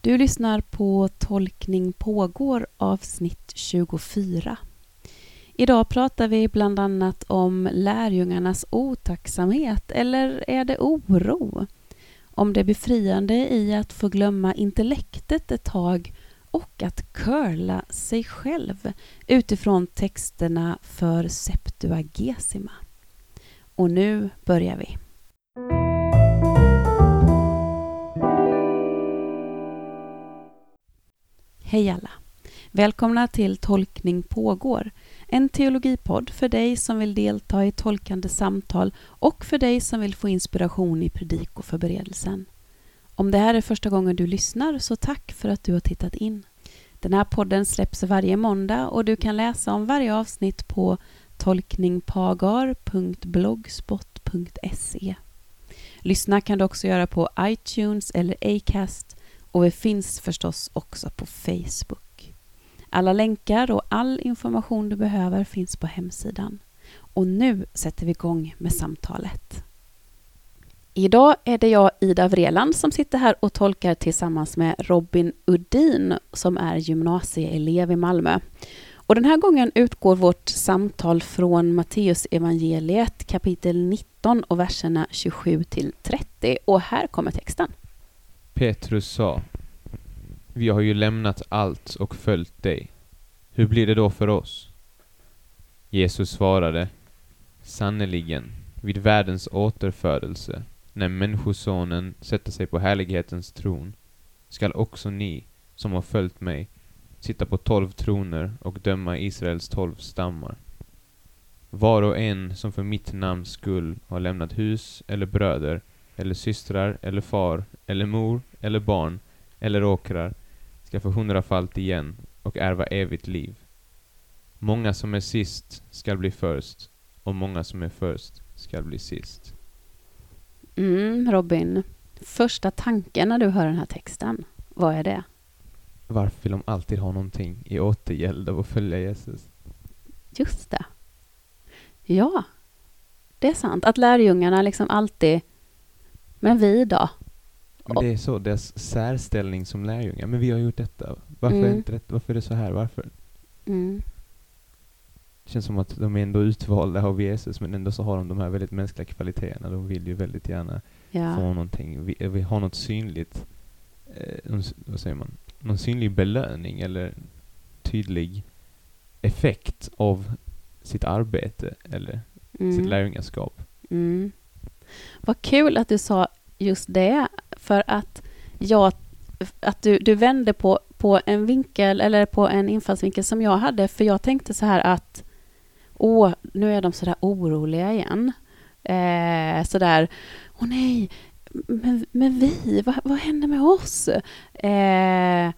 Du lyssnar på Tolkning pågår avsnitt 24. Idag pratar vi bland annat om lärjungarnas otacksamhet, eller är det oro? Om det befriande i att få glömma intellektet ett tag och att curla sig själv utifrån texterna för Septuagesima. Och nu börjar vi. Hej alla! Välkomna till Tolkning pågår, en teologipodd för dig som vill delta i tolkande samtal och för dig som vill få inspiration i predikoförberedelsen. Om det här är första gången du lyssnar, så tack för att du har tittat in. Den här podden släpps varje måndag och du kan läsa om varje avsnitt på tolkningpagar.blogspot.se. Lyssna kan du också göra på iTunes eller Acast och vi finns förstås också på Facebook. Alla länkar och all information du behöver finns på hemsidan. Och nu sätter vi igång med samtalet. Idag är det jag, Ida Vreland, som sitter här och tolkar tillsammans med Robin Udin som är gymnasieelev i Malmö. Och den här gången utgår vårt samtal från Matteus evangeliet kapitel 19 och verserna 27 till 30. Och här kommer texten. Petrus sa, Vi har ju lämnat allt och följt dig. Hur blir det då för oss? Jesus svarade, Sannerligen, vid världens återfödelse, när Människosonen sätter sig på härlighetens tron, skall också ni, som har följt mig, sitta på tolv troner och döma Israels tolv stammar. Var och en som för mitt namns skull har lämnat hus eller bröder, eller systrar, eller far, eller mor, eller barn, eller åkrar, ska få hundrafalt igen och ärva evigt liv. Många som är sist skall bli först, och många som är först skall bli sist. Mm, Robin, första tanken när du hör den här texten, vad är det? Varför vill de alltid ha någonting i återgäld av att följa Jesus? Just det. Ja, det är sant. Att lärjungarna liksom alltid, men vi då? Men det är så, deras särställning som lärjungar. Men vi har gjort detta. Varför, är, Mm. inte det, varför är det så här? Varför? Mm. Det känns som att de är ändå utvalda av Jesus, men ändå så har de de här väldigt mänskliga kvaliteterna. De vill ju väldigt gärna Ja. få någonting, vi, vi har något synligt, eh, någon vad säger man, någon synlig belöning eller tydlig effekt av sitt arbete eller sitt Mm. lärjungaskap. Mm. Vad kul att du sa just det, för att jag, att du, du vände på, på en vinkel, eller på en infallsvinkel som jag hade, för jag tänkte så här att åh, nu är de så där oroliga igen. Eh, så där, åh nej, men, men vi, vad, vad händer med oss? Eh,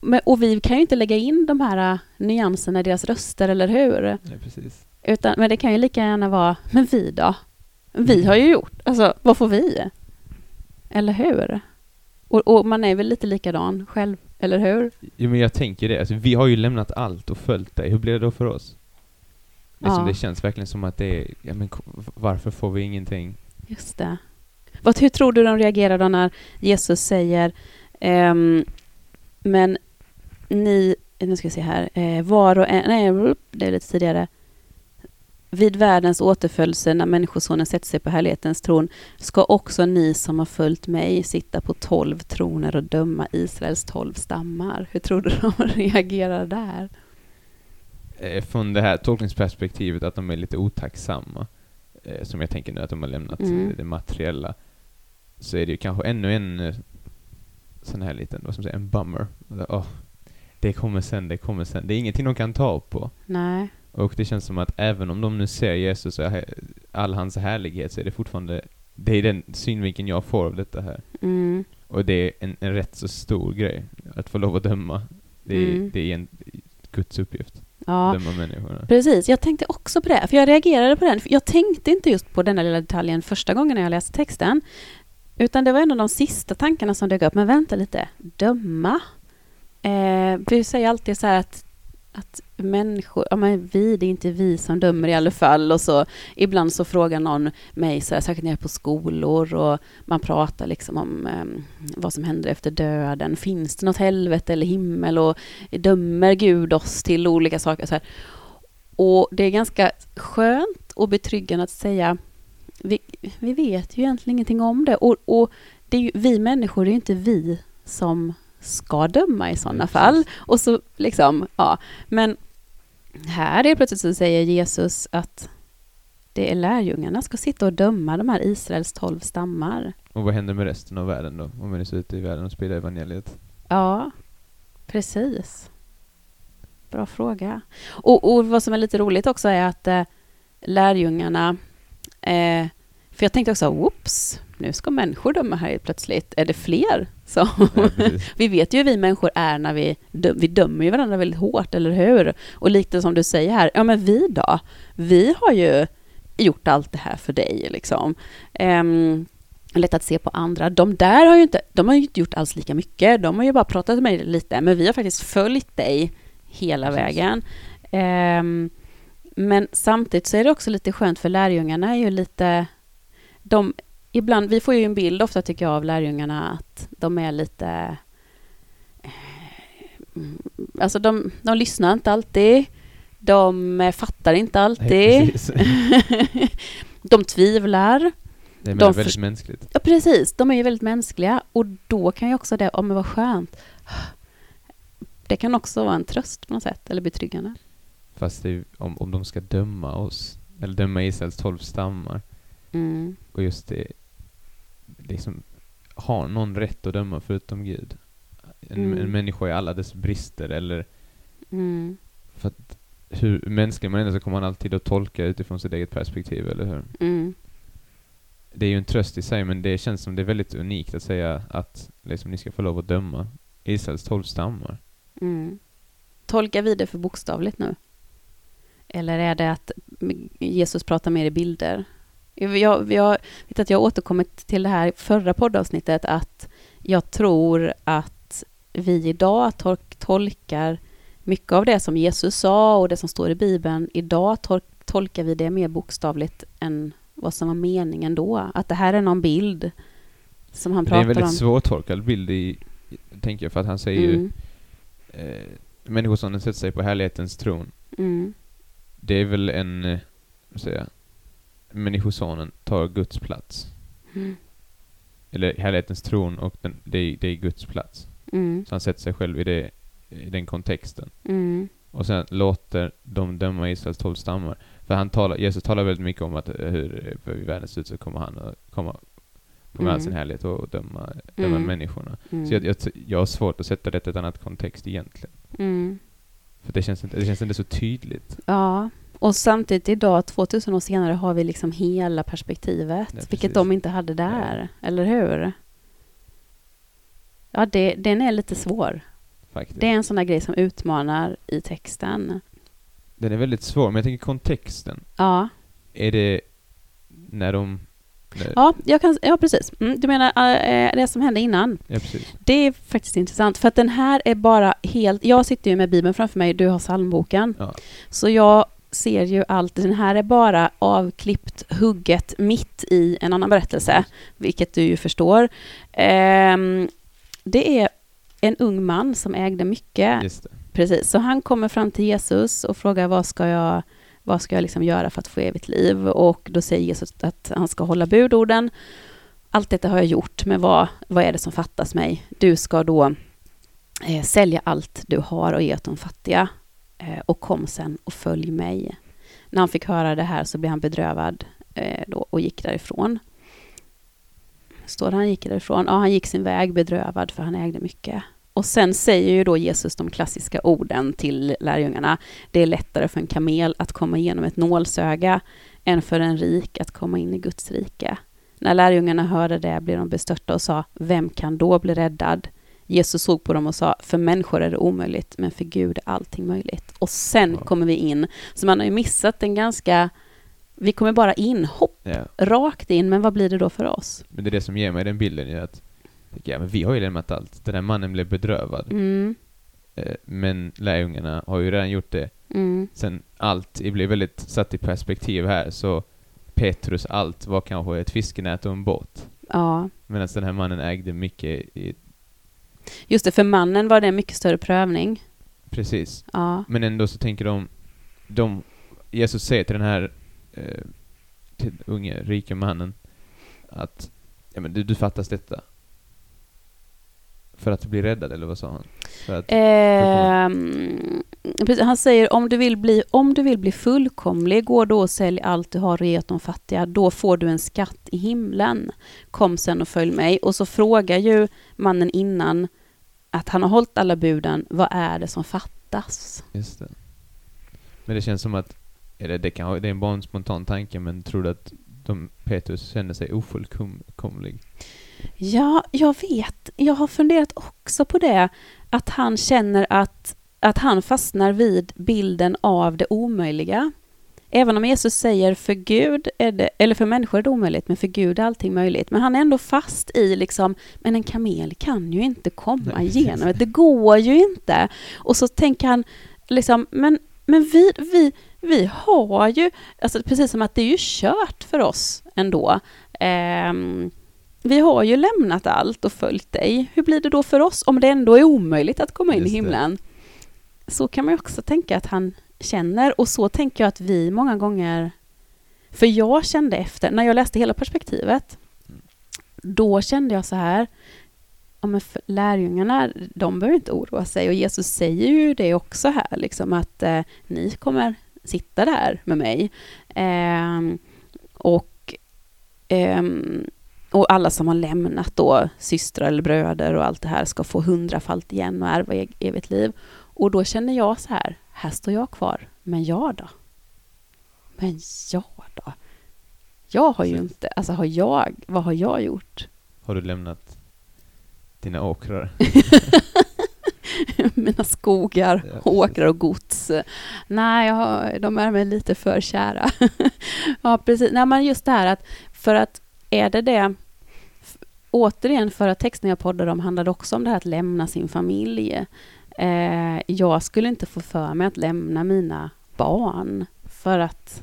men, och vi kan ju inte lägga in de här eh, nyanserna i deras röster, eller hur? Ja, precis. Utan, men det kan ju lika gärna vara, men vi då? Vi har ju gjort, alltså vad får vi? Eller hur? Och, och man är väl lite likadan själv, eller hur? Ja, men jag tänker det, alltså, vi har ju lämnat allt och följt dig. Hur blir det då för oss? Liksom, Ja. Det känns verkligen som att det är, ja men varför får vi ingenting? Just det. Vad, hur tror du de reagerar då när Jesus säger, ehm, men ni, nu ska vi se här, eh, var och en, nej, det är lite tidigare, vid världens återfödelse när Människosonen sätter sig på härlighetens tron ska också ni som har följt mig sitta på tolv troner och döma Israels tolv stammar. Hur tror du de reagerar där? Eh, från det här tolkningsperspektivet att de är lite otacksamma, eh, som jag tänker nu att de har lämnat Mm. eh, det materiella, så är det ju kanske ännu en sån här liten, vad ska man säga, en bummer. Åh, det kommer sen, det kommer sen. Det är ingenting de kan ta på. Nej. Och det känns som att även om de nu ser Jesus och all hans härlighet så är det fortfarande, det är den synvinkeln jag får av detta här. Mm. Och det är en, en rätt så stor grej, att få lov att döma. Det är, Mm. det är en Guds uppgift, Ja. Precis, jag tänkte också på det, för jag reagerade på den. Jag tänkte inte just på denna lilla detaljen första gången när jag läste texten, utan det var en av de sista tankarna som dök upp. Men vänta lite, döma? Eh, vi säger alltid så här att att människor, ja men vi, det är inte vi som dömer i alla fall. Och så ibland så frågar någon mig, så här, särskilt när jag är på skolor och man pratar liksom om eh, vad som händer efter döden. Finns det något helvete eller himmel och dömer Gud oss till olika saker? Så här. Och det är ganska skönt och betryggande att säga, vi, vi vet ju egentligen ingenting om det. Och, och det är ju, vi människor, det är ju inte vi som ska döma i sådana fall. Och så liksom, ja. Men här är plötsligt så säger Jesus att det är lärjungarna ska sitta och döma de här Israels tolv stammar. Och vad händer med resten av världen då? Om vi är så ute i världen och sprider evangeliet? Ja, precis. Bra fråga. Och, och vad som är lite roligt också är att eh, lärjungarna eh, för jag tänkte också, whoops, nu ska människor döma här plötsligt. Är det fler? Så, Ja, vi vet ju hur vi människor är när vi, dö- vi dömer ju varandra väldigt hårt, eller hur? Och lite som du säger här, ja men vi då? Vi har ju gjort allt det här för dig, liksom. Um, lätt att se på andra. De där har ju inte, de har ju inte gjort alls lika mycket. De har ju bara pratat med mig lite, men vi har faktiskt följt dig hela Precis. vägen. Ehm, men samtidigt så är det också lite skönt för lärjungarna är ju lite... De, ibland, vi får ju en bild ofta tycker jag av lärjungarna att de är lite... eh, Alltså de, de lyssnar inte alltid. De eh, fattar inte alltid. Nej, de tvivlar. Det är De väldigt mänskligt. Ja, precis. De är ju väldigt mänskliga och då kan ju också det, ja men vad skönt. Det kan också vara en tröst på något sätt, eller betryggande. Fast det är, om, om de ska döma oss, eller döma Israels tolv stammar, Mm. och just det, liksom, har någon rätt att döma förutom Gud? En, Mm. en människa i alla dess brister, eller Mm. för att hur mänsklig man är så kommer man alltid att tolka utifrån sitt eget perspektiv, eller hur? Mm. Det är ju en tröst i sig, men det känns som det är väldigt unikt att säga att liksom, ni ska få lov att döma Israels tolv stammar. Mm. Tolkar vi det för bokstavligt nu? Eller är det att Jesus pratar mer i bilder? Jag, jag, vet att jag återkommit till det här förra poddavsnittet att jag tror att vi idag tol- tolkar mycket av det som Jesus sa och det som står i Bibeln. Idag tol- tolkar vi det mer bokstavligt än vad som var meningen då. Att det här är någon bild som han Det är en pratar väldigt om. svårtolkad bild i, tänker jag, för att han säger ju Mm, eh, Människosonen sätter sig på härlighetens tron. mm, Det är väl en, eh, jag, Människosonen tar Guds plats. mm, Eller härlighetens tron och den, det, är, det är Guds plats. mm, Så han sätter sig själv i, det, i den kontexten. mm, Och sen låter de döma Israels tolv stammar. För han talar, Jesus talar väldigt mycket om att eh, hur för i världens slut så kommer han att komma med all Mm. sin härlighet och döma, döma Mm. människorna. mm, Så jag, jag, jag har svårt att sätta det i ett annat kontext egentligen. mm. För det känns inte, det känns inte så tydligt. Ja, och samtidigt idag, 2000 år senare, har vi liksom hela perspektivet, Ja, vilket de inte hade där, eller hur? Ja, det, den är lite svår. Faktiskt. Det är en sån där grej som utmanar i texten. Den är väldigt svår, men jag tänker kontexten. Ja, Är det när de... När, ja, jag kan, ja precis. Mm, du menar äh, det som hände innan? ja, precis. Det är faktiskt intressant, för att den här är bara helt... Jag sitter ju med Bibeln framför mig, du har psalmboken. Ja. Så jag ser ju allt. Den här är bara avklippt, hugget mitt i en annan berättelse, vilket du ju förstår. Ehm, det är en ung man som ägde mycket. Precis, så han kommer fram till Jesus och frågar vad ska jag, vad ska jag liksom göra för att få evigt liv? Och då säger Jesus att han ska hålla budorden. Allt detta har jag gjort, men vad, vad är det som fattas mig? Du ska då eh, sälja allt du har och ge åt de fattiga eh, Eh, och kom sen och följ mig. När han fick höra det här så blev han bedrövad eh, då och gick därifrån. Står det han gick därifrån? Ja, han gick sin väg bedrövad för han ägde mycket. Och sen säger ju då Jesus de klassiska orden till lärjungarna. Det är lättare för en kamel att komma igenom ett nålsöga än för en rik att komma in i Guds rike. När lärjungarna hörde det blev de bestörta och sa, vem kan då bli räddad? Jesus såg på dem och sa, för människor är det omöjligt, men för Gud är allting möjligt. Och sen Ja. kommer vi in, så man har ju missat en ganska, vi kommer bara in, hopp, Ja. rakt in, men vad blir det då för oss? Men det är det som ger mig den bilden, är att ja, men vi har ju lämnat allt. Den där mannen blev bedrövad. Mm, Eh, men lärjungarna har ju redan gjort det. Mm. Sen allt det blir väldigt satt i perspektiv här, så Petrus allt var kanske ett fiskenät och en båt. Ja, Medan den här mannen ägde mycket i... just det, för mannen var det en mycket större prövning. Precis. Ja, Men ändå så tänker de, de Jesus säger till den här eh, till den unge, rika mannen att ja, men du, du fattas detta. För att bli räddad, eller vad sa han? Att, precis, han säger om du, vill bli, om du vill bli fullkomlig, gå då och sälj allt du har och ge åt de fattiga. Då får du en skatt i himlen. Kom sen och följ mig. Och så frågar ju mannen innan att han har hållit alla buden. Vad är det som fattas? just det. Men det känns som att, eller det, kan, det är en spontan tanke, men tror du att de, Petrus känner sig ofullkomlig? Ja, jag vet. Jag har funderat också på det. Att han känner att, att han fastnar vid bilden av det omöjliga. Även om Jesus säger för Gud är det, eller för människor är det omöjligt, men för Gud är allting möjligt. Men han är ändå fast i liksom, men en kamel kan ju inte komma Nej, igenom det. Det går ju inte. Och så tänker han liksom, men, men vi, vi, vi har ju, alltså precis som att det är ju kört för oss ändå. Ehm, vi har ju lämnat allt och följt dig. Hur blir det då för oss om det ändå är omöjligt att komma in Just i det. himlen? Så kan man ju också tänka att han känner och så tänker jag att vi många gånger... För jag kände efter, när jag läste hela perspektivet, då kände jag så här, ja, men lärjungarna, de behöver inte oroa sig och Jesus säger ju det också här, liksom att eh, ni kommer sitta där med mig. Ehm, och, ehm, och alla som har lämnat då systrar eller bröder och allt det här ska få hundrafalt igen och ärva e- evigt liv. Och då känner jag så här, här står jag kvar, men jag då? Men jag då? Jag har ju inte, alltså har jag, vad har jag gjort? Har du lämnat dina åkrar? Mina skogar, Ja, åkrar och gods. Nej, jag har, de är mig lite för kära. ja, precis. Nej, men just det här att, för att är det det, återigen förra texten jag poddade om handlade också om det här att lämna sin familj. Eh, jag skulle inte få för mig att lämna mina barn för att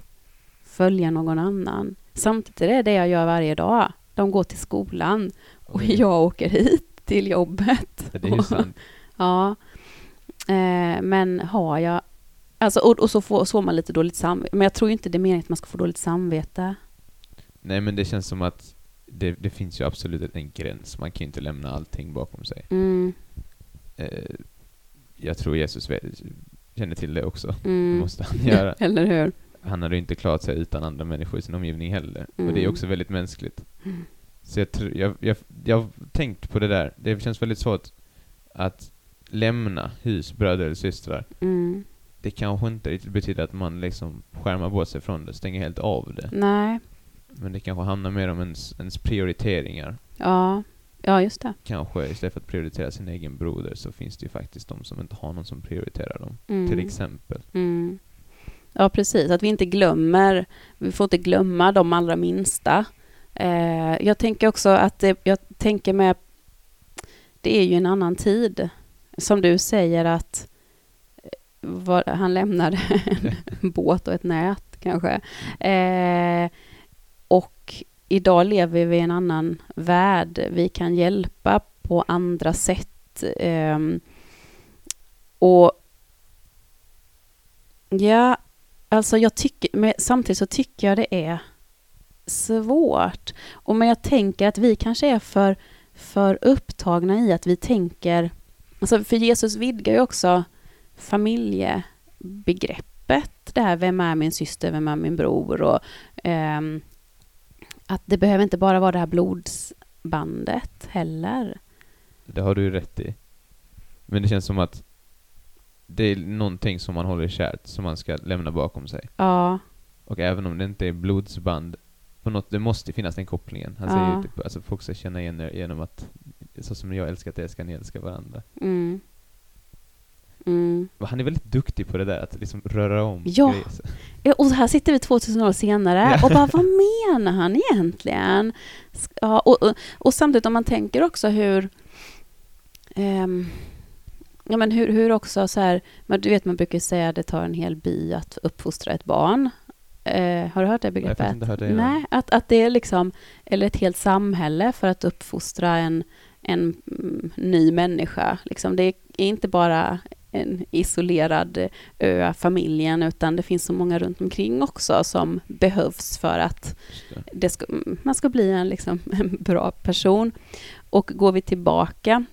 följa någon annan. Samtidigt är det det jag gör varje dag. De går till skolan och jag åker hit till jobbet. Det är ju sant. Ja. Eh, men har jag... Alltså, och, och så får så man lite dåligt samvete. Men jag tror inte det är meningen att man ska få dåligt samvete. Nej, men det känns som att det, det finns ju absolut en gräns. Man kan ju inte lämna allting bakom sig. Mm, Eh, jag tror Jesus vet, känner till det också. Det mm. måste han göra. Eller hur? Han hade ju inte klarat sig utan andra människor i sin omgivning heller. Och det är Mm. också väldigt mänskligt. Mm. Så jag, tror, jag, jag, jag har tänkt på det där. Det känns väldigt svårt att lämna hus, bröder eller systrar. Mm. Det kanske inte riktigt betyder att man liksom skärmar bort sig från det, stänger helt av det. Nej. Men det kanske handlar mer om ens, ens prioriteringar. Ja. Ja, just det. Kanske istället för att prioritera sin egen broder så finns det ju faktiskt de som inte har någon som prioriterar dem. Mm. Till exempel. Mm. Ja, precis. Att vi inte glömmer. Vi får inte glömma de allra minsta. Eh, jag tänker också att det, jag tänker med... Det är ju en annan tid. Som du säger att eh, var, han lämnade en båt och ett nät kanske. Eh, och idag lever vi i en annan värld. Vi kan hjälpa på andra sätt. Ehm, och Ja, alltså jag tycker, men samtidigt så tycker jag det är svårt. Och men jag tänker att vi kanske är för, för upptagna i att vi tänker, alltså för Jesus vidgar ju också familjebegreppet. Det här, vem är min syster, vem är min bror? Och, ehm, att det behöver inte bara vara det här blodsbandet heller. Det har du ju rätt i. Men det känns som att det är någonting som man håller kärt, som man ska lämna bakom sig. Ja, Och även om det inte är blodsband, på något, det måste finnas den kopplingen. Han säger Ja. ju typ, alltså folk ska känna igen er genom att, så som jag älskar dig ska ni älska varandra. mm. Mm. Han är väldigt duktig på det där, att liksom röra om Ja. grejer. Och här sitter vi 2000 år senare och bara, vad menar han egentligen? Ja, och, och, och samtidigt om man tänker också hur... ehm, Ja, men hur, hur också så här, men du vet man brukar säga att det tar en hel by att uppfostra ett barn. Eh, har du hört det Jag begreppet? faktiskt inte hört det innan. Nej, att, att det är liksom, eller ett helt samhälle för att uppfostra en, en mm, ny människa. Liksom, det är inte bara en isolerad ö, familjen, utan det finns så många runt omkring också som behövs för att det. det ska, man ska bli en, liksom, en bra person. Och går vi tillbaka,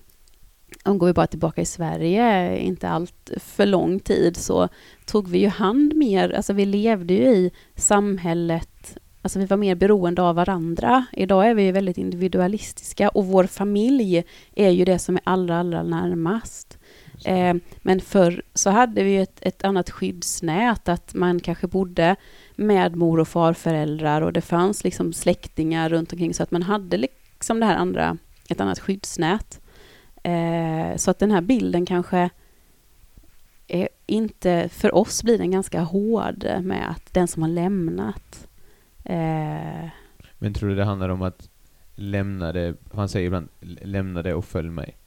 om går vi bara tillbaka i Sverige, inte allt för lång tid, så tog vi ju hand mer, alltså vi levde ju i samhället, alltså vi var mer beroende av varandra. Idag är vi ju väldigt individualistiska och vår familj är ju det som är allra, allra närmast. Eh, men förr så hade vi ju ett, ett annat skyddsnät, att man kanske bodde med mor och farföräldrar och det fanns liksom släktingar runt omkring så att man hade liksom det här andra, ett annat skyddsnät. Eh, så att den här bilden kanske är inte, för oss blir den ganska hård med att den som har lämnat. Eh, Men tror du det handlar om att lämna det, han säger ibland lämna det och följ mig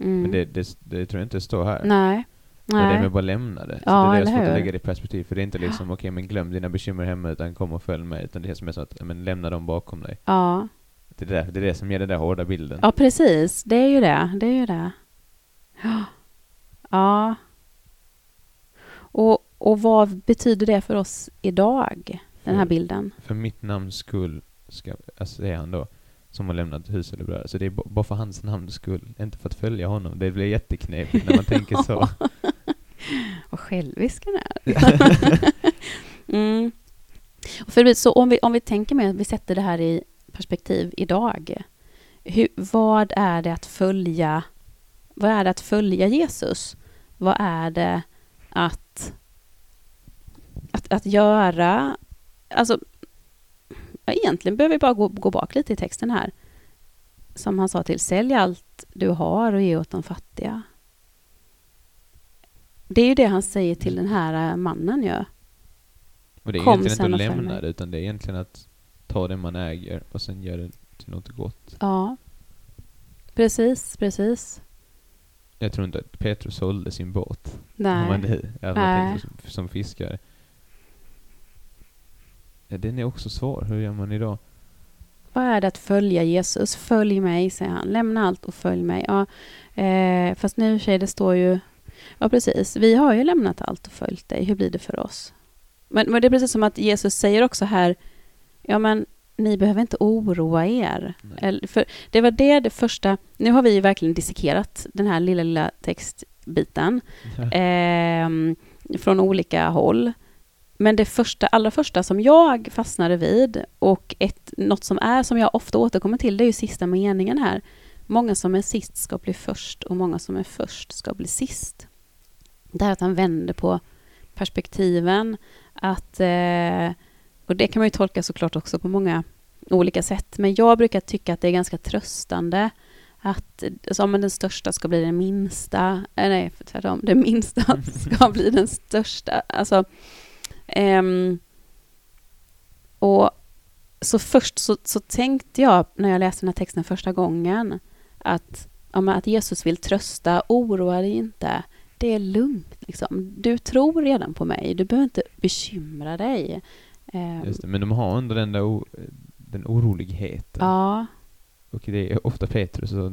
mm. Men det, det, det tror jag inte står här. Nej. Det är det Nej. med bara lämna det. Så Ja, det är det svårt att lägga det i perspektiv. För det är inte liksom, okej men glöm dina bekymmer hemma utan kom och följ mig. Utan det är som är så att, ja, men lämna dem bakom dig. Ja. Det är det, det, är det som ger den där hårda bilden. ja, precis. Det är ju det. Det är ju det. Ja. Ja. Och, och vad betyder det för oss idag, den här För- bilden? För mitt namns skull, ska, alltså säger han då, som har lämnat hus eller bröd. Så det är ba- bara för hans namns skull, inte för att följa honom. Det blir jätteknepigt när man tänker så. Vad självisk han är. mm. Och för, så om vi, om vi tänker med, vi sätter det här i perspektiv idag. Hur, vad är det att följa? Vad är det att följa Jesus? Vad är det att, att, att göra? Alltså, ja, egentligen behöver vi bara gå, gå bak lite i texten här. Som han sa till, sälj allt du har och ge åt de fattiga. Det är ju det han säger till den här eh, mannen ju. Och det är Kom egentligen inte att lämna det, utan det är egentligen att ta det man äger och sen göra det till något gott. Ja. Precis, precis. Jag tror inte att Petrus sålde sin båt. Nej. Han var alla Nej. Petrus som, som fiskare. Ja, den är också svår. Hur gör man idag? Vad är det att följa Jesus? Följ mig, säger han. Lämna allt och följ mig. Ja, eh, fast nu sig, det står ju... Ja, precis. Vi har ju lämnat allt och följt dig. Hur blir det för oss? Men, men det är precis som att Jesus säger också här, ja men ni behöver inte oroa er. Eller, för det var det, det första... Nu har vi ju verkligen dissekerat den här lilla, lilla textbiten. Ehm, från olika håll. Men det första, allra första som jag fastnade vid och ett, något som är som jag ofta återkommer till det är ju sista meningen här. Många som är sist ska bli först och många som är först ska bli sist. Det här att han vänder på perspektiven. Att, eh, och det kan man ju tolka såklart också på många olika sätt. Men jag brukar tycka att det är ganska tröstande att alltså, som den största ska bli den minsta, eh, nej tvärtom, den minsta ska bli den största. Alltså, ehm, och så först så, så tänkte jag när jag läste den här texten första gången att, ja, att Jesus vill trösta, oroa dig inte. Det är lugnt. Liksom. Du tror redan på mig. Du behöver inte bekymra dig. Ehm, Just det, men de har ändå den där den oroligheten. ja, Och det är ofta Petrus och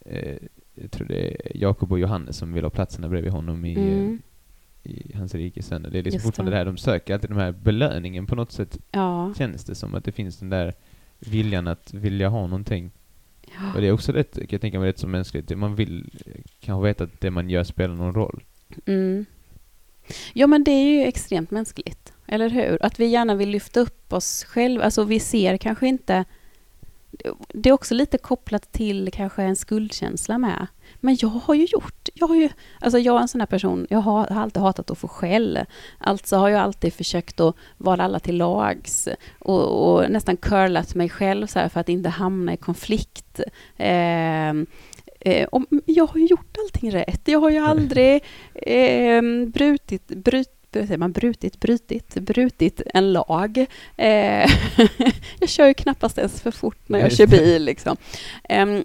eh, jag tror det är Jakob och Johannes som vill ha platserna bredvid honom i, mm, eh, i hans rike sen. Det är liksom Just fortfarande det. det här de söker, alltid den här belöningen på något sätt ja. känns det som att det finns den där viljan att vilja ha någonting. ja. Och det är också rätt, kan jag tänka mig, rätt så mänskligt. Det Man vill kanske veta att det man gör spelar någon roll. Mm. Ja, men det är ju extremt mänskligt, eller hur? Att vi gärna vill lyfta upp oss själva. Alltså, vi ser kanske inte... Det är också lite kopplat till kanske en skuldkänsla med. Men jag har ju gjort... Jag, har ju, alltså jag är en sån här person, jag har, har alltid hatat att få skäll. Alltså har jag alltid försökt att vara alla till lags och, och nästan curlat mig själv så för att inte hamna i konflikt. Ehm, Eh, och jag har ju gjort allting rätt. Jag har ju aldrig eh, brutit, vad säger man, brutit, brutit, brutit en lag. Eh, jag kör ju knappast ens för fort när jag kör bil. Liksom. Ehm,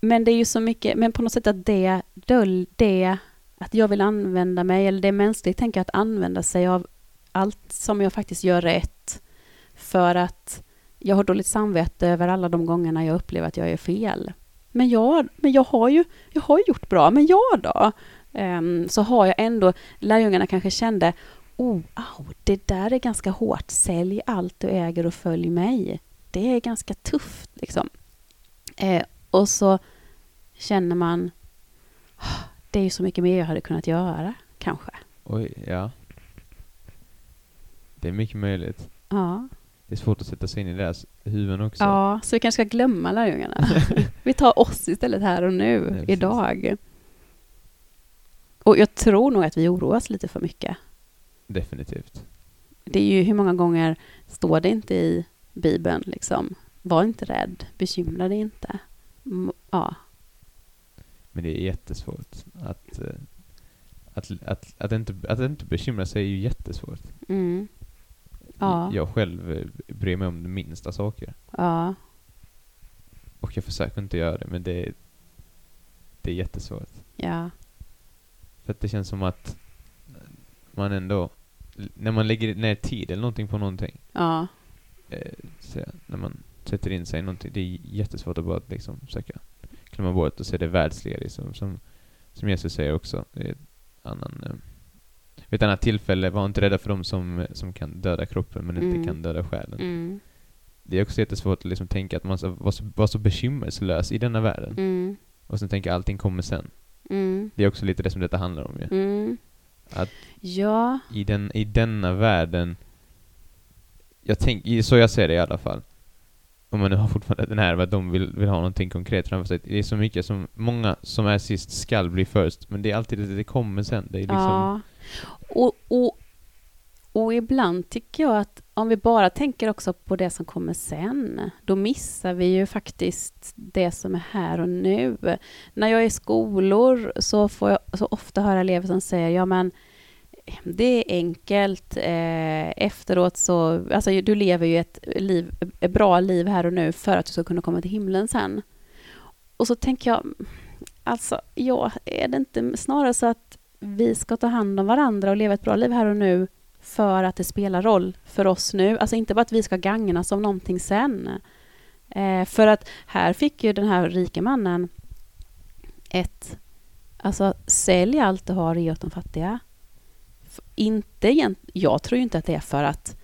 men det är ju så mycket, men på något sätt att det dölj, det att jag vill använda mig, eller det är mänskligt tänker jag att använda sig av allt som jag faktiskt gör rätt för att jag har dåligt samvete över alla de gångerna jag upplever att jag gör fel. Men jag, men jag har ju jag har gjort bra, men jag då? Um, så har jag ändå, lärjungarna kanske kände, oh, au, det där är ganska hårt, sälj allt du äger och följ mig. Det är ganska tufft liksom. Eh, och så känner man, oh, det är ju så mycket mer jag hade kunnat göra, kanske. Oj, ja. Det är mycket möjligt. Ja. Det är svårt att sätta sig in i deras huvuden också. Ja, så vi kanske ska glömma lärjungarna. vi tar oss istället här och nu, precis. idag. Och jag tror nog att vi oroas lite för mycket. Definitivt. Det är ju hur många gånger står det inte i Bibeln liksom, var inte rädd, bekymra dig inte. Ja, Men det är jättesvårt. Att, eh, att, att, att, inte, att inte bekymra sig är ju jättesvårt. mm, Ja. Jag själv eh, bryr mig om de minsta saker. ja, Och jag försöker inte göra det, men det är, det är jättesvårt. ja, För att det känns som att man ändå, när man lägger ner tid eller någonting på någonting, ja, eh, så när man sätter in sig i någonting, det är jättesvårt att bara liksom försöka klämma bort och se det världsliga liksom, som, som Jesus säger också. Ett annan, eh, vid ett annat tillfälle, var inte rädda för dem som, som kan döda kroppen men inte Mm. kan döda själen. mm, Det är också jättesvårt att liksom tänka att man ska vara så, vara så bekymmerslös i denna världen. mm, Och sen tänka allting kommer sen. mm, Det är också lite det som detta handlar om ju. mm. Att Ja, i, den, i denna världen, jag tänker, så jag ser det i alla fall. Om man nu har fortfarande den här, att de vill, vill ha någonting konkret framför sig. Det är så mycket som, många som är sist skall bli först, men det är alltid att det kommer sen. Det är liksom, ja. Och, och, och ibland tycker jag att om vi bara tänker också på det som kommer sen, då missar vi ju faktiskt det som är här och nu. När jag är i skolor så får jag så ofta höra elever som säger, ja men det är enkelt. Eh, efteråt så, alltså du lever ju ett, liv, ett bra liv här och nu för att du ska kunna komma till himlen sen. Och så tänker jag, alltså ja, är det inte snarare så att vi ska ta hand om varandra och leva ett bra liv här och nu för att det spelar roll för oss nu. Alltså inte bara att vi ska gagnas av någonting sen. Eh, för att här fick ju den här rike mannen ett, alltså sälj allt du har och ge åt de fattiga. F- Inte egent, jag tror ju inte att det är för att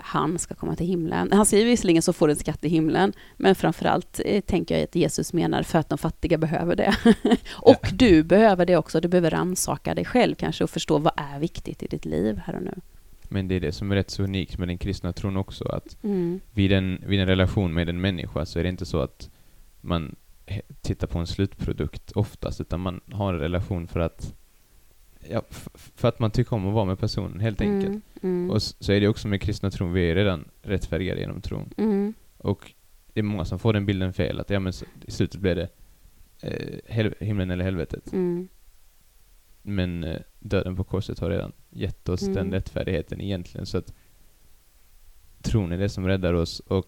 han ska komma till himlen. Han säger visserligen så får du en skatt i himlen, men framförallt eh, tänker jag att Jesus menar för att de fattiga behöver det. och Ja. du behöver det också. Du behöver rannsaka dig själv kanske och förstå vad är viktigt i ditt liv här och nu. Men det är det som är rätt så unikt med den kristna tron också, att Mm. vid en, vid en relation med en människa så är det inte så att man tittar på en slutprodukt oftast, utan man har en relation för att ja, för att man tycker om att vara med personen, helt enkelt. Mm. Mm. Och så är det också med kristna tron, vi är redan rättfärdigade genom tron. Mm. Och det är många som får den bilden fel, att ja men så, i slutet blir det eh, hel- himlen eller helvetet. Mm. Men eh, döden på korset har redan gett oss Mm. den rättfärdigheten egentligen, så att tron är det som räddar oss och,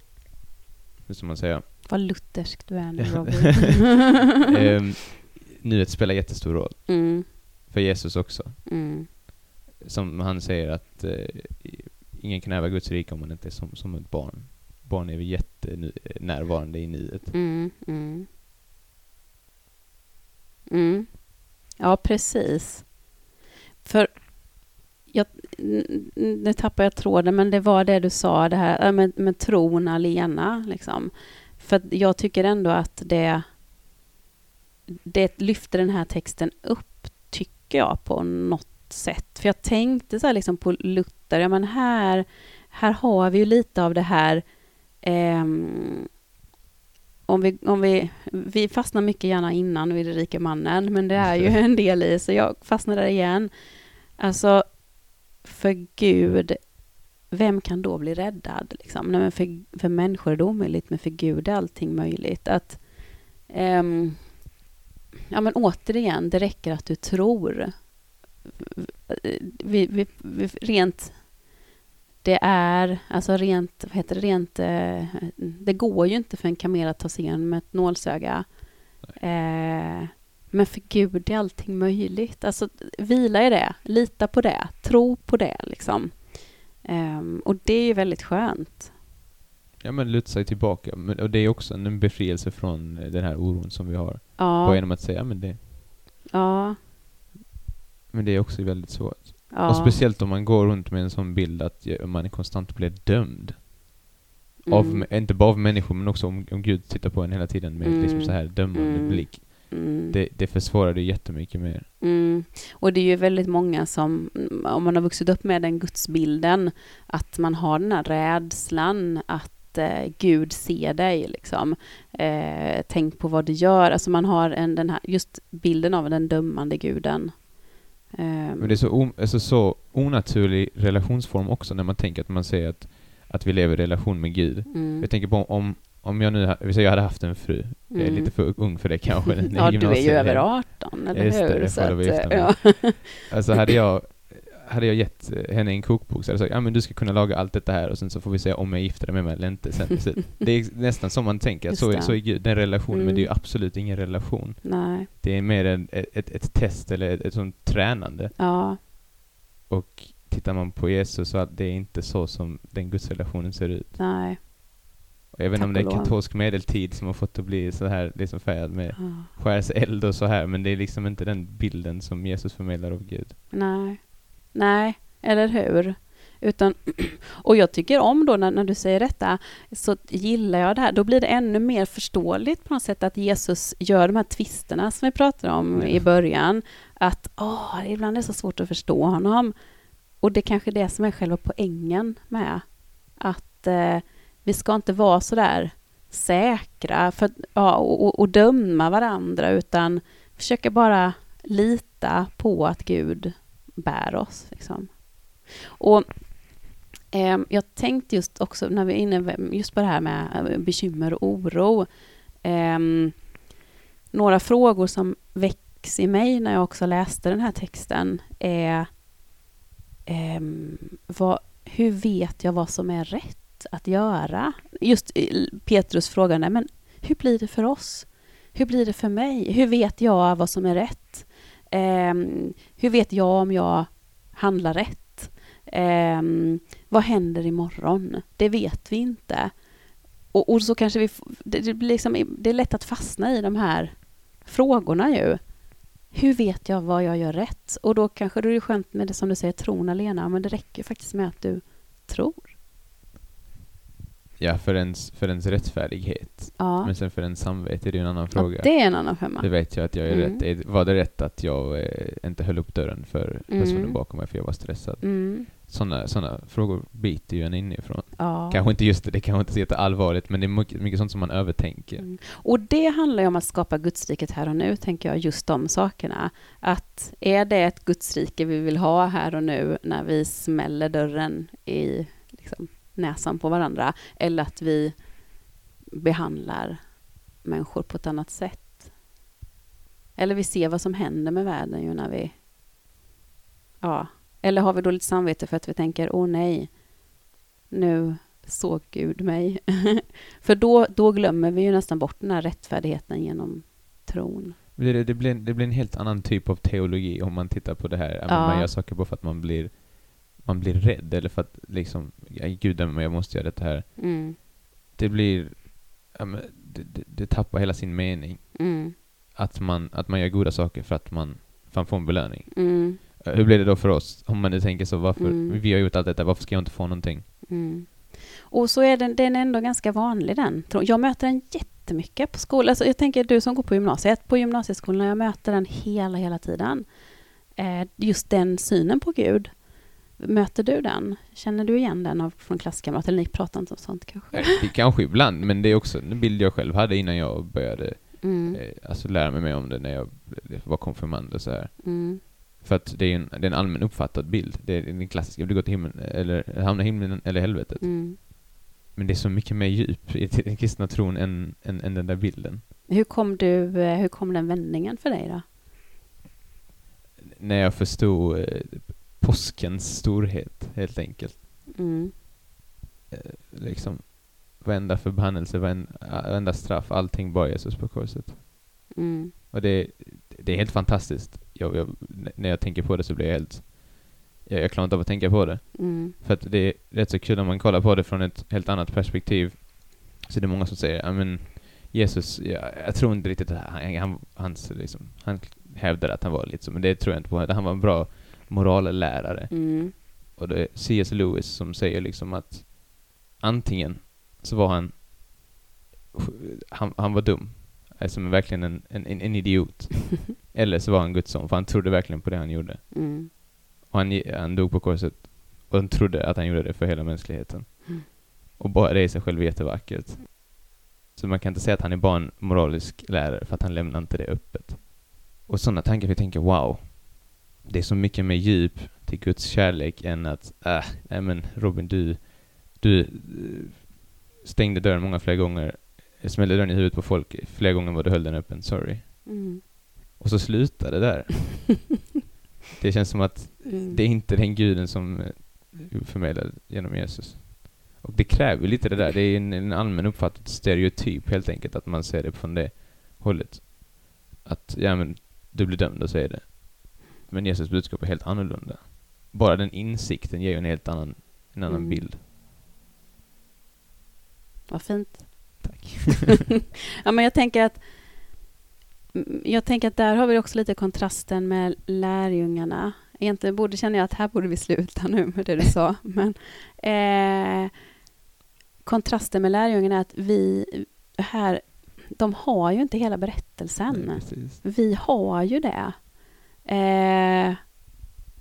hur ska man säga, Vad lutherskt du är nu. Robin. ehm, nuet spelar jättestor roll mm. För Jesus också. Mm. Som han säger att eh, ingen kan ärva Guds rike om man inte är som, som ett barn. Barn är vi jättenärvarande i nuet. Mm. Mm. Mm. Ja, precis. För jag, nu tappar jag tråden, men det var det du sa, det här äh, med, med tron alena. Liksom. För jag tycker ändå att det, det lyfter den här texten upp, tycker jag, på något sätt. För jag tänkte så här liksom på Luther, ja men här, här har vi ju lite av det här ehm, om vi, om vi, vi fastnar mycket gärna innan vid den rika mannen, men det är ju en del i, så jag fastnar där igen. Alltså, för Gud, vem kan då bli räddad? Liksom? Nej, men för, för människor är det omöjligt, men för Gud är allting möjligt. Att, ehm, ja, men återigen, det räcker att du tror. Vi, vi, vi, rent det är, alltså rent, vad heter det, rent, eh, det går ju inte för en kamel att ta sig igenom med ett nålsöga. Eh, men för Gud är allting möjligt. Alltså vila i det, lita på det, tro på det liksom. Eh, och det är ju väldigt skönt. Ja men luta sig tillbaka. Och det är också en befrielse från den här oron som vi har. Bara Ja, genom att säga, men det, ja, men det är också väldigt svårt. ja. Och speciellt om man går runt med en sån bild att man konstant blir dömd. Av, Mm, inte bara av människor men också om, om Gud tittar på en hela tiden med liksom Mm. så här dömande Mm. blick. mm. Det, det försvårar det jättemycket mer. Mm. Och det är ju väldigt många som, om man har vuxit upp med den gudsbilden, att man har den här rädslan att eh, Gud ser dig, liksom. Eh, tänk på vad du gör. Alltså man har en, den här, just bilden av den dömande guden. Eh, Men det är så, o, alltså så onaturlig relationsform också när man tänker att man säger att, att vi lever i relation med Gud. mm, Jag tänker på om, om jag nu, vi säger jag hade haft en fru, jag är mm. lite för ung för det kanske. Ja, du är ju över 18, eller Just hur? det Så att, ja. Alltså hade jag, hade jag gett eh, henne en kokbok så hade jag sagt ja men du ska kunna laga allt detta här och sen så får vi se om jag gifter dig med mig eller inte sen. Så det är nästan som man tänker, så, är- så är Gud, det är en relation men Mm. det är ju absolut ingen relation. Nej, Det är mer en, ett, ett, ett test eller ett, ett sånt tränande. ja, Och tittar man på Jesus så att det är inte så som den gudsrelationen ser ut. nej. Och vet inte om det Tack är katolsk medeltid som har fått att bli så här, liksom färgad med Ja. skärseld och så här, men det är liksom inte den bilden som Jesus förmedlar av Gud. Nej, nej, eller hur? Utan, och jag tycker om då när, när du säger detta, så gillar jag det här. Då blir det ännu mer förståeligt på något sätt att Jesus gör de här tvisterna som vi pratade om Ja. i början. Att åh, ibland är det så svårt att förstå honom. Och det är kanske det som är själva poängen med att eh, vi ska inte vara så där säkra för, ja, och, och, och döma varandra utan försöka bara lita på att Gud bär oss. Liksom. Och eh, jag tänkte just också när vi är inne just på det här med eh, bekymmer och oro. eh, några frågor som väcks i mig när jag också läste den här texten är eh, vad, hur vet jag vad som är rätt att göra? Just Petrus fråga, men hur blir det för oss? Hur blir det för mig? Hur vet jag vad som är rätt? Eh, hur vet jag om jag handlar rätt? Eh, vad händer imorgon? Det vet vi inte. Och, och så kanske vi... Det, det, blir liksom, det är lätt att fastna i de här frågorna ju. Hur vet jag vad jag gör rätt? Och då kanske det är skönt med det som du säger, tron alena, men det räcker faktiskt med att du tror. Ja, för ens, för ens rättfärdighet. Ja, Men sen för ens samvete är det ju en annan ja fråga. det är en annan femma. Det vet jag att jag är Mm. rätt. Är- Var det rätt att jag eh, inte höll upp dörren för Mm. personen bakom mig för jag var stressad? Mm, Sådana såna frågor biter ju en inifrån. ja. Kanske inte just det, det kanske inte är jätteallvarligt, men det är mycket, mycket sånt som man övertänker. Mm. Och det handlar ju om att skapa Gudsriket här och nu, tänker jag, just de sakerna. Att är det ett Gudsrike vi vill ha här och nu när vi smäller dörren i liksom, näsan på varandra, eller att vi behandlar människor på ett annat sätt. Eller vi ser vad som händer med världen ju när vi... Ja. Eller har vi dåligt samvete för att vi tänker, åh nej, nu såg Gud mig. För då, då glömmer vi ju nästan bort den här rättfärdigheten genom tron. Det, det, blir, det blir en helt annan typ av teologi om man tittar på det här. Ja. Man gör saker bara för att man blir, man blir rädd, eller för att liksom, ja, Gud mig, jag måste göra det här. Mm. Det blir, ja, men det, det, det tappar hela sin mening. Mm. Att man, att man gör goda saker för att man, för att få en belöning. Mm. Hur blir det då för oss? Om man nu tänker så, varför, Mm. vi har gjort allt detta, varför ska jag inte få någonting? Mm. Och så är den, den är ändå ganska vanlig den. Jag möter den jättemycket på skolan. Alltså, jag tänker du som går på gymnasiet. På gymnasieskolan, jag möter den hela, hela tiden. Eh, just den synen på Gud. Möter du den? Känner du igen den av, från klasskamrater? Eller ni pratar inte om sånt kanske? Det kanske ibland, men det är också en bild jag själv hade innan jag började Mm. eh, alltså lära mig mer om det när jag var konfirmand och så här. Mm. För att det är en, det är en allmän uppfattad bild. Det är den klassiska, du går till himlen, eller hamnar himlen eller helvetet. Mm. Men det är så mycket mer djup i den kristna tron än, än, än den där bilden. Hur kom du, eh, hur kom den vändningen för dig då? När jag förstod eh, påskens storhet, helt enkelt. Mm. Eh, liksom, varenda förbannelse, varenda, varenda straff, allting bar Jesus på korset. Mm. Och det, det är helt fantastiskt. Jag, jag, när jag tänker på det så blir jag helt... Jag, jag klarar inte av att tänka på det. Mm. För att det är rätt så kul om man kollar på det från ett helt annat perspektiv. Så det är många som säger, ja men Jesus, jag, jag tror inte riktigt att han, han, hans, liksom, han hävdar att han var lite så, men det tror jag inte på. Han var en bra morallärare. Mm. Och det är C.S. Lewis som säger liksom att antingen så var han han, han var dum, alltså verkligen en, en, en idiot. Eller så var han Guds son, för han trodde verkligen på det han gjorde. Mm. Och han, han dog på korset och han trodde att han gjorde det för hela mänskligheten. Mm. Och bara det i sig själv är jättevackert. Så man kan inte säga att han är bara en moralisk lärare för att han lämnar inte det öppet. Och sådana tankar, vi tänker wow, det är så mycket mer djup till Guds kärlek än att, äh, nej men Robin du, du eh, stängde dörren många fler gånger, smällde dörren i huvudet på folk fler gånger än vad du höll den öppen, sorry. Mm. Och så slutar det där. det känns som att Mm. det är inte den guden som eh, förmedlar genom Jesus. Och det kräver lite det där, det är en, en allmän uppfattad stereotyp helt enkelt, att man ser det från det hållet. Att, ja men, du blir dömd och så är det. Men Jesus budskap är helt annorlunda. Bara den insikten ger ju en helt annan, en annan Mm. bild. Vad fint. Tack. ja, men jag tänker att jag tänker att där har vi också lite kontrasten med lärjungarna. Egentligen borde, känner jag att här borde vi sluta nu med det du sa. Men eh, kontrasten med lärjungarna är att vi här, de har ju inte hela berättelsen. Nej. Vi har ju det. Eh,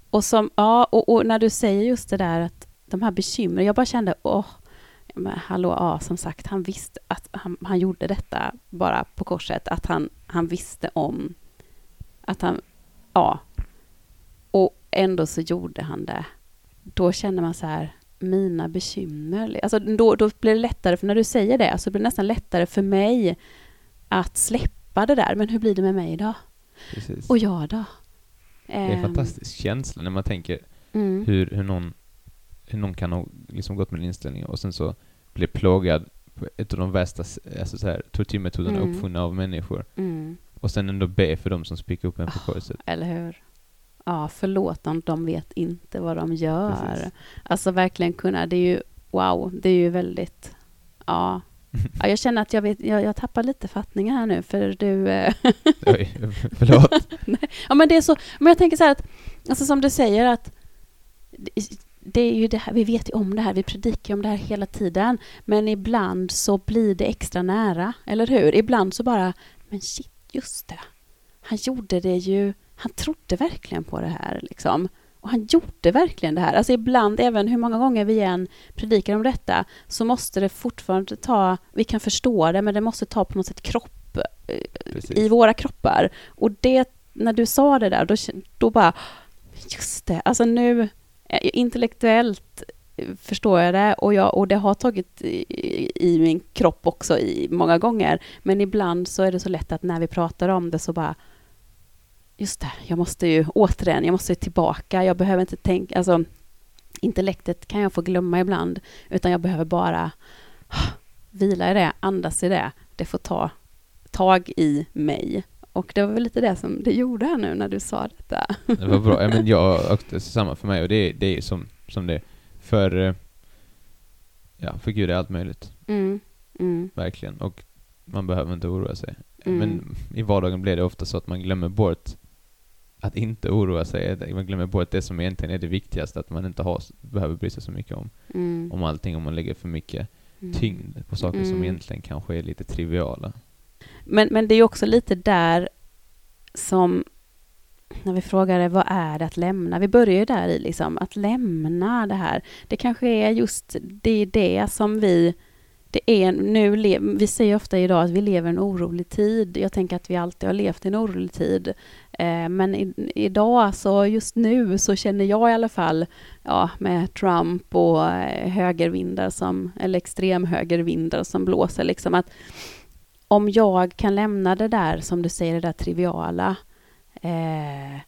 och, som, ja, och, och när du säger just det där att de här bekymren, jag bara kände, åh, men hallå, ja, som sagt, han visste att han, han gjorde detta bara på korset, att han, han visste om att han, ja, och ändå så gjorde han det. Då känner man så här, mina bekymmer, alltså då, då blir det lättare, för när du säger det, så blir det nästan lättare för mig att släppa det där, men hur blir det med mig då? precis. Och jag då? Det är en Ehm, fantastisk känsla när man tänker Mm. hur, hur, någon, hur någon kan ha liksom gått med den inställningen och sen så blir plågad på ett av de värsta alltså så här, tortyrmetoderna Mm. uppfunna av människor Mm. och sen ändå be för dem som spikar upp en på Ah, korset. Eller hur? Ja, förlåt dem, de vet inte vad de gör. Precis. Alltså verkligen kunna, det är ju, wow, det är ju väldigt, ja. Ja jag känner att jag, vet, jag, jag tappar lite fattningen här nu, för du... eh, Oj, förlåt. ja, men det är så, men jag tänker så här att, alltså som du säger att det- det är ju det här, vi vet ju om det här, vi predikar om det här hela tiden, men ibland så blir det extra nära, eller hur? Ibland så bara, men shit, just det. Han gjorde det ju, han trodde verkligen på det här liksom. Och han gjorde verkligen det här. Alltså ibland, även hur många gånger vi än predikar om detta, så måste det fortfarande ta, vi kan förstå det, men det måste ta på något sätt kropp eh, Precis. i våra kroppar. Och det, när du sa det där, då, då bara, just det, alltså nu, eh, intellektuellt eh, förstår jag det och, jag, och det har tagit i, i min kropp också i många gånger. Men ibland så är det så lätt att när vi pratar om det så bara, just det, jag måste ju återigen, jag måste tillbaka, jag behöver inte tänka, alltså intellektet kan jag få glömma ibland, utan jag behöver bara vila i det, andas i det, det får ta tag i mig. Och det var väl lite det som det gjorde här nu när du sa detta. Det var bra. Ja, men jag också samma för mig och det, är- det är som, som det är. För, eh, ja, för Gud är allt möjligt. Mm, mm, Verkligen. Och man behöver inte oroa sig. Mm. Men i vardagen blir det ofta så att man glömmer bort att inte oroa sig. Man glömmer bort det som egentligen är det viktigaste, att man inte har, behöver bry sig så mycket om, mm, om allting, om man lägger för mycket mm. tyngd på saker som Mm. egentligen kanske är lite triviala. Men, men det är ju också lite där som när vi frågade vad är det att lämna? Vi börjar ju där i liksom att lämna det här. Det kanske är just det, är det som vi det är nu, vi säger ofta idag att vi lever en orolig tid. Jag tänker att vi alltid har levt i en orolig tid. Eh, men i, idag, så just nu, så känner jag i alla fall, ja, med Trump och eh, högervindar som, eller extremhögervindar som blåser, liksom att om jag kan lämna det där, som du säger, det där triviala, eh,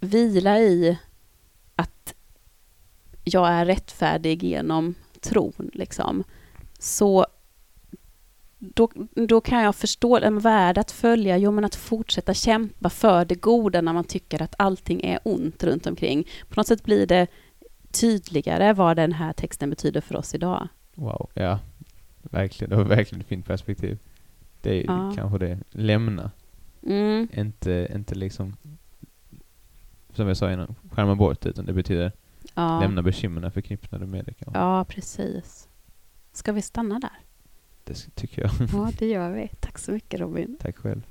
vila i att jag är rättfärdig genom tron, liksom, så då, då kan jag förstå en värld att följa, jo men att fortsätta kämpa för det goda när man tycker att allting är ont runt omkring. På något sätt blir det tydligare vad den här texten betyder för oss idag. Wow, ja. Verkligen, det var verkligen ett fint perspektiv. Det är Ja. kanske det. Lämna. Mm, Inte, inte liksom, som jag sa innan, skärma bort utan det betyder ja. lämna bekymren förknippade med det kanske. ja, precis. Ska vi stanna där? det tycker jag. Ja, det gör vi. Tack så mycket Robin. Tack själv.